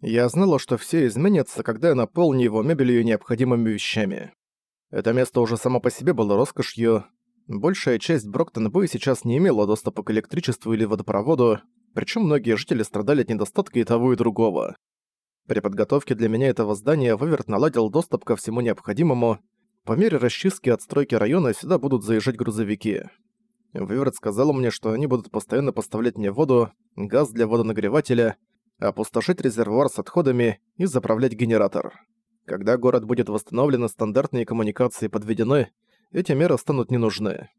Я знала, что все изменится, когда я наполню его мебелью и необходимыми вещами. Это место уже само по себе было роскошью. Большая часть Броктон-Бэй сейчас не имела доступа к электричеству или водопроводу, причем многие жители страдали от недостатка и того, и другого. При подготовке для меня этого здания Выверт наладил доступ ко всему необходимому. По мере расчистки отстройки района сюда будут заезжать грузовики. Выверт сказал мне, что они будут постоянно поставлять мне воду, газ для водонагревателя, опустошить резервуар с отходами и заправлять генератор. Когда город будет восстановлен и стандартные коммуникации подведены, эти меры станут не нужны.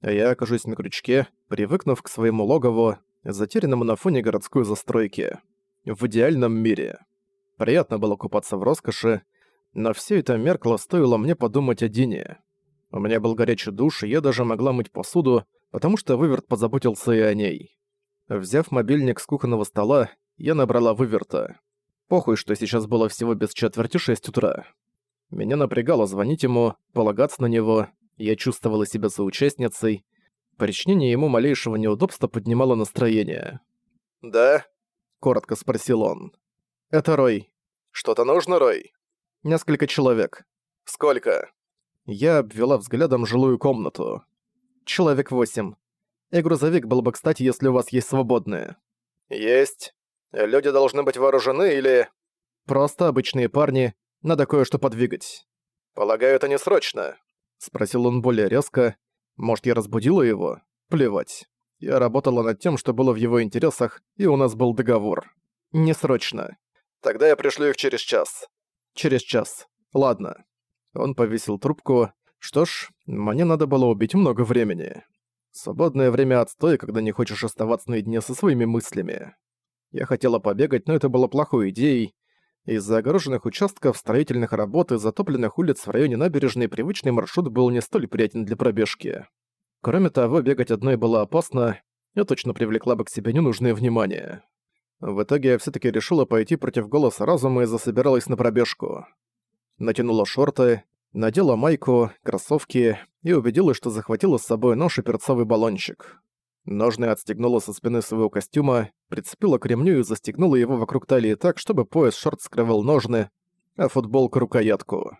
А я окажусь на крючке, привыкнув к своему логову, затерянному на фоне городской застройки. В идеальном мире. Приятно было купаться в роскоши, но все это меркло стоило мне подумать о Дине. У меня был горячий душ, и я даже могла мыть посуду, потому что Выверт позаботился и о ней. Взяв мобильник с кухонного стола, я набрала Выверта. Похуй, что сейчас было всего без четверти шесть утра. Меня напрягало звонить ему, полагаться на него, я чувствовала себя соучастницей. Причинение ему малейшего неудобства поднимало настроение. «Да?» — коротко спросил он. «Это Рой. Что-то нужно, Рой?» «Несколько человек». «Сколько?» Я обвела взглядом жилую комнату. «Человек восемь. И грузовик был бы кстати, если у вас есть свободные». «Есть. Люди должны быть вооружены или...» «Просто обычные парни. Надо кое-что подвигать». «Полагаю, это не срочно?» Спросил он более резко. «Может, я разбудила его? Плевать. Я работала над тем, что было в его интересах, и у нас был договор. Не срочно. Тогда я пришлю их через час. Через час. Ладно. Он повесил трубку. Что ж, мне надо было убить много времени. Свободное время отстой, когда не хочешь оставаться наедине со своими мыслями. Я хотела побегать, но это было плохой идеей. Из-за огороженных участков, строительных работ и затопленных улиц в районе набережной привычный маршрут был не столь приятен для пробежки. Кроме того, бегать одной было опасно, я точно привлекла бы к себе ненужное внимание. В итоге я всё-таки решила пойти против голоса разума и засобиралась на пробежку. Натянула шорты, надела майку, кроссовки и убедилась, что захватила с собой нож и перцовый баллончик. Ножны отстегнула со спины своего костюма, прицепила к ремню и застегнула его вокруг талии так, чтобы пояс шорт скрывал ножны, а футболку — рукоятку.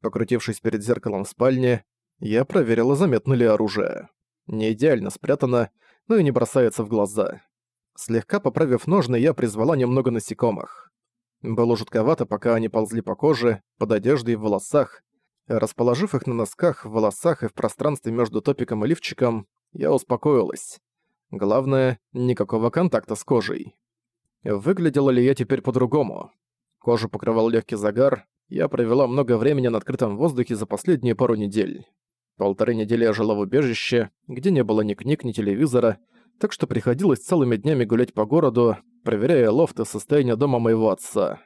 Покрутившись перед зеркалом в спальне, я проверила, заметно ли оружие. Не идеально спрятано, но и не бросается в глаза. Слегка поправив ножны, я призвала немного насекомых. Было жутковато, пока они ползли по коже, под одеждой и в волосах. Расположив их на носках, в волосах и в пространстве между топиком и лифчиком, я успокоилась. Главное, никакого контакта с кожей. Выглядела ли я теперь по-другому? Кожу покрывал легкий загар, я провела много времени на открытом воздухе за последние пару недель. Полторы недели я жила в убежище, где не было ни книг, ни телевизора, так что приходилось целыми днями гулять по городу, проверяя лофты состояния дома моего отца.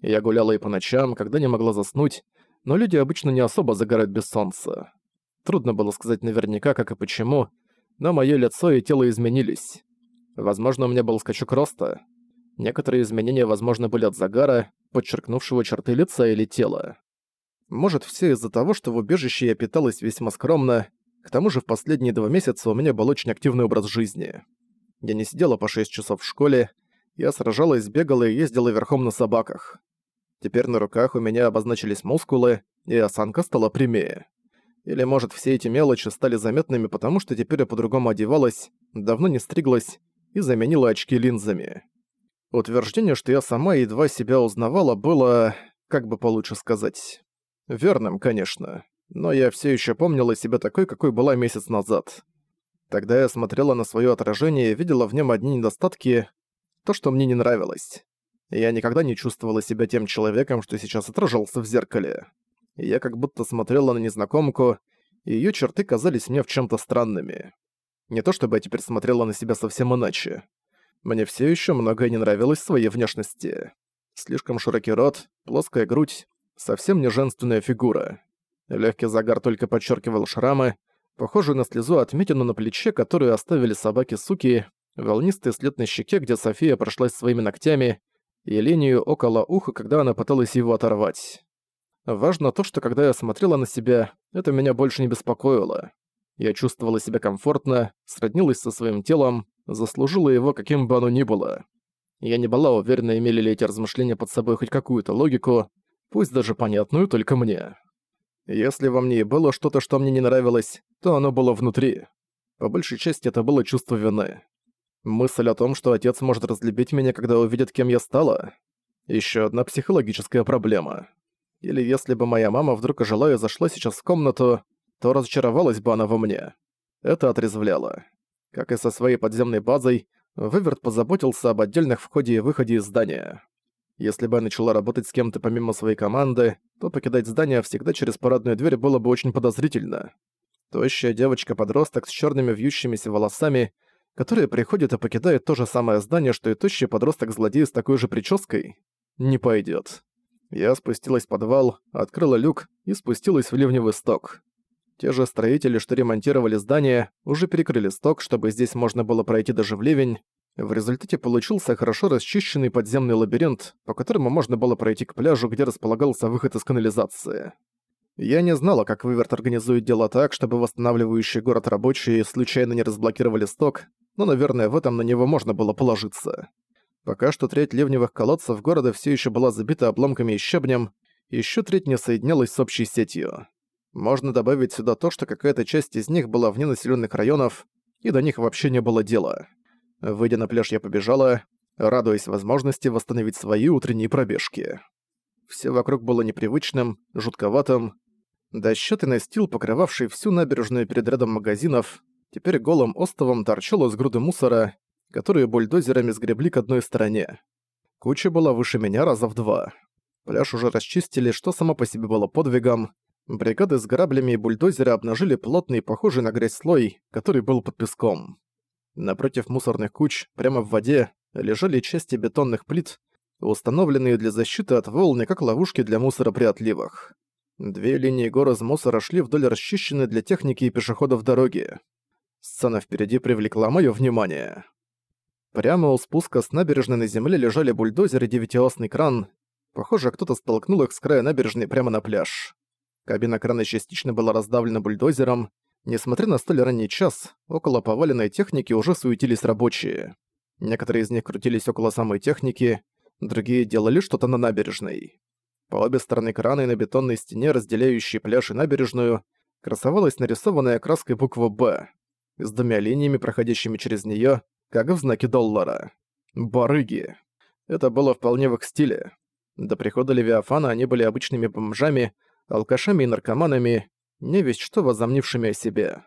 Я гуляла и по ночам, когда не могла заснуть, но люди обычно не особо загорают без солнца. Трудно было сказать наверняка, как и почему, но моё лицо и тело изменились. Возможно, у меня был скачок роста. Некоторые изменения, возможно, были от загара, подчеркнувшего черты лица или тела. Может, все из-за того, что в убежище я питалась весьма скромно, к тому же в последние два месяца у меня был очень активный образ жизни. Я не сидела по 6 часов в школе, я сражалась, бегала и ездила верхом на собаках. Теперь на руках у меня обозначились мускулы, и осанка стала прямее. Или, может, все эти мелочи стали заметными, потому что теперь я по-другому одевалась, давно не стриглась и заменила очки линзами. Утверждение, что я сама едва себя узнавала, было, как бы получше сказать, верным, конечно но я все еще помнила себя такой, какой была месяц назад. Тогда я смотрела на свое отражение и видела в нем одни недостатки, то, что мне не нравилось. Я никогда не чувствовала себя тем человеком, что сейчас отражался в зеркале. Я как будто смотрела на незнакомку, и её черты казались мне в чем то странными. Не то чтобы я теперь смотрела на себя совсем иначе. Мне все еще многое не нравилось в своей внешности. Слишком широкий рот, плоская грудь, совсем не женственная фигура. Легкий загар только подчеркивал шрамы, похожую на слезу отметину на плече, которую оставили собаки-суки, волнистый след на щеке, где София прошлась своими ногтями, и линию около уха, когда она пыталась его оторвать. Важно то, что когда я смотрела на себя, это меня больше не беспокоило. Я чувствовала себя комфортно, сроднилась со своим телом, заслужила его каким бы оно ни было. Я не была уверена, имели ли эти размышления под собой хоть какую-то логику, пусть даже понятную только мне. Если во мне и было что-то, что мне не нравилось, то оно было внутри. По большей части это было чувство вины. Мысль о том, что отец может разлюбить меня, когда увидит, кем я стала. Еще одна психологическая проблема. Или если бы моя мама вдруг ожила и зашла сейчас в комнату, то разочаровалась бы она во мне. Это отрезвляло. Как и со своей подземной базой, Выверт позаботился об отдельных входе и выходе из здания. Если бы я начала работать с кем-то помимо своей команды, то покидать здание всегда через парадную дверь было бы очень подозрительно. Тощая девочка-подросток с черными вьющимися волосами, которая приходит и покидает то же самое здание, что и тощий подросток-злодей с такой же прической, не пойдет. Я спустилась в подвал, открыла люк и спустилась в ливневый сток. Те же строители, что ремонтировали здание, уже перекрыли сток, чтобы здесь можно было пройти даже в ливень. В результате получился хорошо расчищенный подземный лабиринт, по которому можно было пройти к пляжу, где располагался выход из канализации. Я не знала, как Выверт организует дело так, чтобы восстанавливающий город рабочие случайно не разблокировали сток, но, наверное, в этом на него можно было положиться. Пока что треть ливневых колодцев города все еще была забита обломками и щебнем, еще треть не соединялась с общей сетью. Можно добавить сюда то, что какая-то часть из них была вне населенных районов, и до них вообще не было дела. Выйдя на пляж, я побежала, радуясь возможности восстановить свои утренние пробежки. Все вокруг было непривычным, жутковатым. Дощатый настил, покрывавший всю набережную перед рядом магазинов, теперь голым остовом торчал из груды мусора, которые бульдозерами сгребли к одной стороне. Куча была выше меня раза в два. Пляж уже расчистили, что само по себе было подвигом, Бригады с граблями и бульдозера обнажили плотный, похожий на грязь слой, который был под песком. Напротив мусорных куч, прямо в воде, лежали части бетонных плит, установленные для защиты от волны, как ловушки для мусора при отливах. Две линии гор из мусора шли вдоль расчищенной для техники и пешеходов дороги. Сцена впереди привлекла моё внимание. Прямо у спуска с набережной на земле лежали бульдозер и девятиосный кран. Похоже, кто-то столкнул их с края набережной прямо на пляж. Кабина крана частично была раздавлена бульдозером. Несмотря на столь ранний час, около поваленной техники уже суетились рабочие. Некоторые из них крутились около самой техники, другие делали что-то на набережной. По обе стороны крана и на бетонной стене, разделяющей пляж и набережную, красовалась нарисованная краской буква «Б» с двумя линиями, проходящими через неё, как в знаке доллара. Барыги. Это было вполне в их стиле. До прихода Левиафана они были обычными бомжами, алкашами и наркоманами, не весть что возомнившими о себе.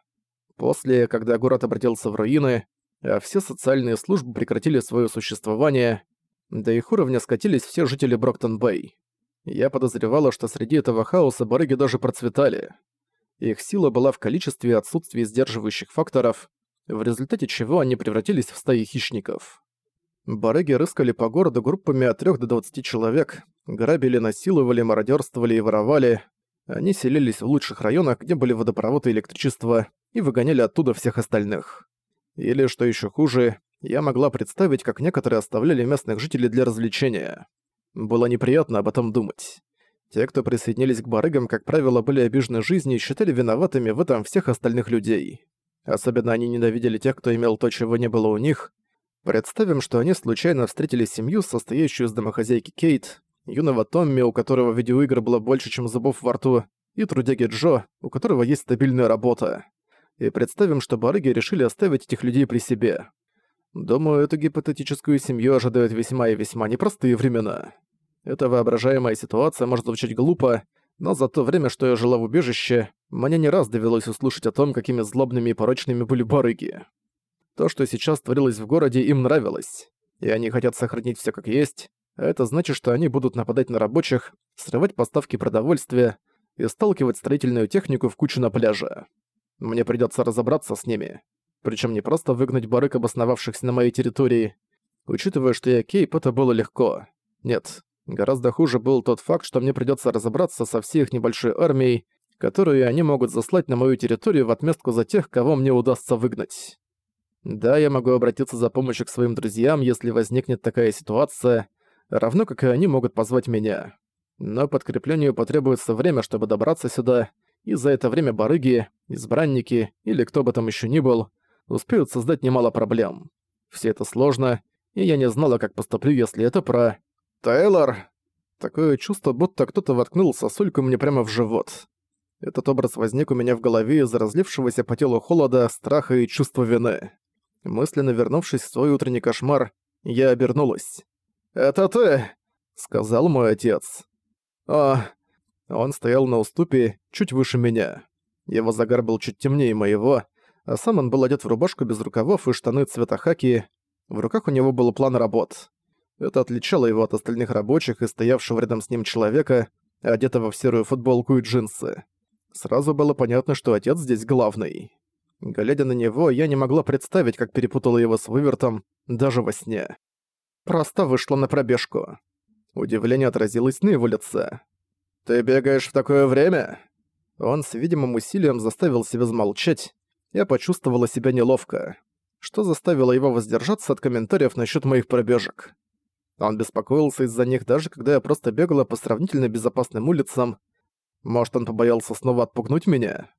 После, когда город обратился в руины, а все социальные службы прекратили свое существование, до их уровня скатились все жители Броктон-Бэй. Я подозревала, что среди этого хаоса барыги даже процветали. Их сила была в количестве и отсутствии сдерживающих факторов, в результате чего они превратились в стаи хищников. Барыги рыскали по городу группами от 3 до 20 человек, грабили, насиловали, мародерствовали и воровали. Они селились в лучших районах, где были водопровод и электричество, и выгоняли оттуда всех остальных. Или, что еще хуже, я могла представить, как некоторые оставляли местных жителей для развлечения. Было неприятно об этом думать. Те, кто присоединились к барыгам, как правило, были обижены жизнью и считали виноватыми в этом всех остальных людей. Особенно они ненавидели тех, кто имел то, чего не было у них. Представим, что они случайно встретили семью, состоящую из домохозяйки Кейт, юного Томми, у которого видеоигр было больше, чем зубов во рту, и трудяги Джо, у которого есть стабильная работа. И представим, что барыги решили оставить этих людей при себе. Думаю, эту гипотетическую семью ожидают весьма и весьма непростые времена. Эта воображаемая ситуация может звучать глупо, но за то время, что я жила в убежище, мне не раз довелось услышать о том, какими злобными и порочными были барыги. То, что сейчас творилось в городе, им нравилось, и они хотят сохранить все как есть, это значит, что они будут нападать на рабочих, срывать поставки продовольствия и сталкивать строительную технику в кучу на пляже. Мне придётся разобраться с ними. Причём не просто выгнать барык, обосновавшихся на моей территории. Учитывая, что я кейп, это было легко. Нет, гораздо хуже был тот факт, что мне придётся разобраться со всей их небольшой армией, которую они могут заслать на мою территорию в отместку за тех, кого мне удастся выгнать. Да, я могу обратиться за помощью к своим друзьям, если возникнет такая ситуация, равно как и они могут позвать меня. Но подкреплению потребуется время, чтобы добраться сюда, и за это время барыги, избранники или кто бы там еще ни был, успеют создать немало проблем. Все это сложно, и я не знала, как поступлю, если это про... Тейлор! Такое чувство, будто кто-то воткнул сосульку мне прямо в живот. Этот образ возник у меня в голове из-за разлившегося по телу холода, страха и чувства вины. Мысленно вернувшись в свой утренний кошмар, я обернулась. «Это ты!» — сказал мой отец. «А...» Он стоял на уступе, чуть выше меня. Его загар был чуть темнее моего, а сам он был одет в рубашку без рукавов и штаны цвета хаки. В руках у него был план работ. Это отличало его от остальных рабочих и стоявшего рядом с ним человека, одетого в серую футболку и джинсы. Сразу было понятно, что отец здесь главный. Глядя на него, я не могла представить, как перепутала его с вывертом, даже во сне. Просто вышла на пробежку. Удивление отразилось на его лице. «Ты бегаешь в такое время?» Он с видимым усилием заставил себя замолчать. Я почувствовала себя неловко. Что заставило его воздержаться от комментариев насчет моих пробежек. Он беспокоился из-за них даже когда я просто бегала по сравнительно безопасным улицам. Может, он побоялся снова отпугнуть меня?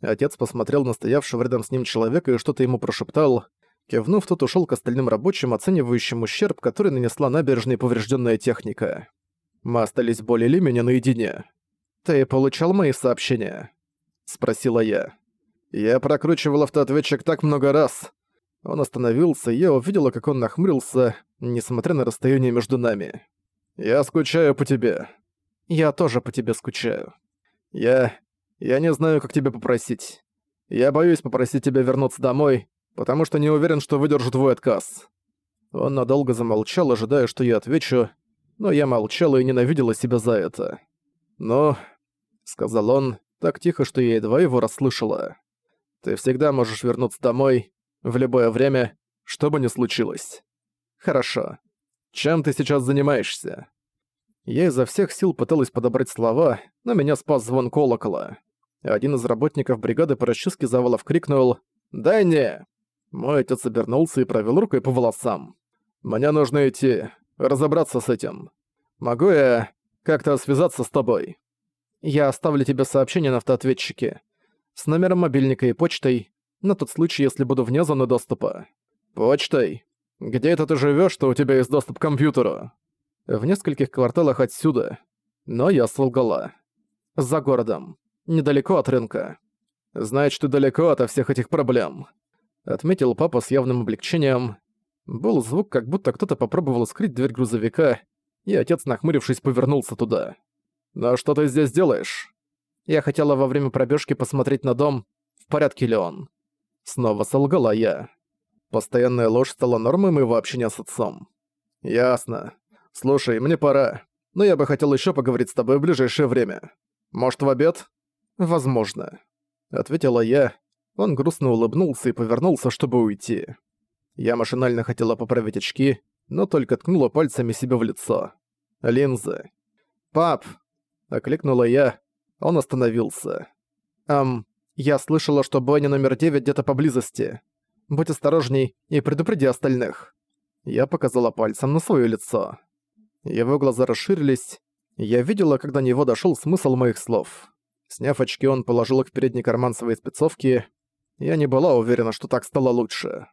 Отец посмотрел на стоявшего рядом с ним человека и что-то ему прошептал. Кивнув, тот ушел к остальным рабочим, оценивающим ущерб, который нанесла набережная поврежденная техника. Мы остались более или менее наедине. «Ты получал мои сообщения?» — спросила я. Я прокручивал автоответчик так много раз. Он остановился, и я увидела, как он нахмурился, несмотря на расстояние между нами. «Я скучаю по тебе». «Я тоже по тебе скучаю». «Я... я не знаю, как тебя попросить. Я боюсь попросить тебя вернуться домой, потому что не уверен, что выдержу твой отказ». Он надолго замолчал, ожидая, что я отвечу, но я молчала и ненавидела себя за это. «Ну...» — сказал он, так тихо, что я едва его расслышала. «Ты всегда можешь вернуться домой, в любое время, что бы ни случилось. Хорошо. Чем ты сейчас занимаешься?» Я изо всех сил пыталась подобрать слова, но меня спас звон колокола. Один из работников бригады по расчистке завалов крикнул «Дай мне!». Мой отец обернулся и провел рукой по волосам. «Мне нужно идти, разобраться с этим. Могу я как-то связаться с тобой?» «Я оставлю тебе сообщение на автоответчике. С номером мобильника и почтой, на тот случай, если буду вне зоны доступа. Почтой? Где это ты живешь, что у тебя есть доступ к компьютеру? В нескольких кварталах отсюда. Но я солгала. За городом. Недалеко от рынка. Значит, ты далеко от всех этих проблем. Отметил папа с явным облегчением. Был звук, как будто кто-то попробовал скрыть дверь грузовика, и отец, нахмурившись, повернулся туда. «Но что ты здесь делаешь?» Я хотела во время пробежки посмотреть на дом, в порядке ли он. Снова солгала я. Постоянная ложь стала нормой моего общения с отцом. «Ясно. Слушай, мне пора. Но я бы хотел еще поговорить с тобой в ближайшее время. Может, в обед?» «Возможно», — ответила я. Он грустно улыбнулся и повернулся, чтобы уйти. Я машинально хотела поправить очки, но только ткнула пальцами себе в лицо. Линзы. «Пап!» — окликнула я. Он остановился. «Эм, я слышала, что бойня номер 9 где-то поблизости. Будь осторожней и предупреди остальных». Я показала пальцем на своё лицо. Его глаза расширились. Я видела, когда до него дошёл смысл моих слов. Сняв очки, он положил их в передний карман своей спецовки. Я не была уверена, что так стало лучше.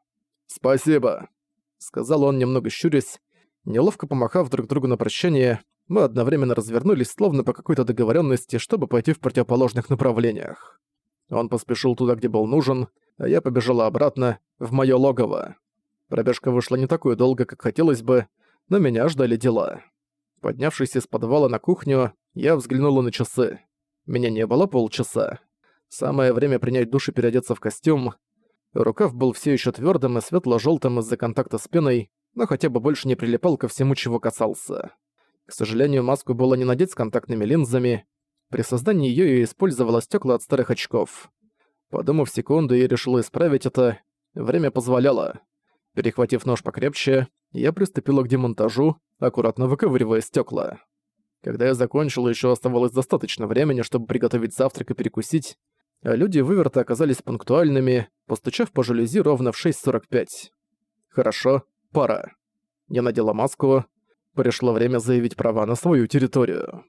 «Спасибо», — сказал он, немного щурясь. Неловко помахав друг другу на прощание, мы одновременно развернулись, словно по какой-то договорённости, чтобы пойти в противоположных направлениях. Он поспешил туда, где был нужен, а я побежала обратно, в моё логово. Пробежка вышла не такой долго, как хотелось бы, но меня ждали дела. Поднявшись из подвала на кухню, я взглянула на часы. Меня не было полчаса. Самое время принять душ и переодеться в костюм. Рукав был все еще твердым и светло-желтым из-за контакта с пеной, но хотя бы больше не прилипал ко всему, чего касался. К сожалению, маску было не надеть с контактными линзами, при создании её я использовала стёкла от старых очков. Подумав секунду, я решила исправить это. Время позволяло. Перехватив нож покрепче, я приступила к демонтажу, аккуратно выковыривая стёкла. Когда я закончила, ещё оставалось достаточно времени, чтобы приготовить завтрак и перекусить, а люди выверта оказались пунктуальными, постучав по жалюзи ровно в 6.45. Хорошо, пора. Я надела маску. Пришло время заявить права на свою территорию.